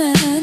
man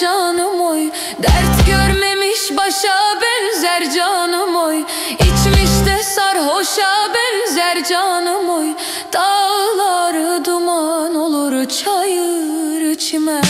canım oy. Dert görmemiş başa benzer canım oy. İçmiş de sarhoşa benzer canım oy. Dağları duman olur çayır çimen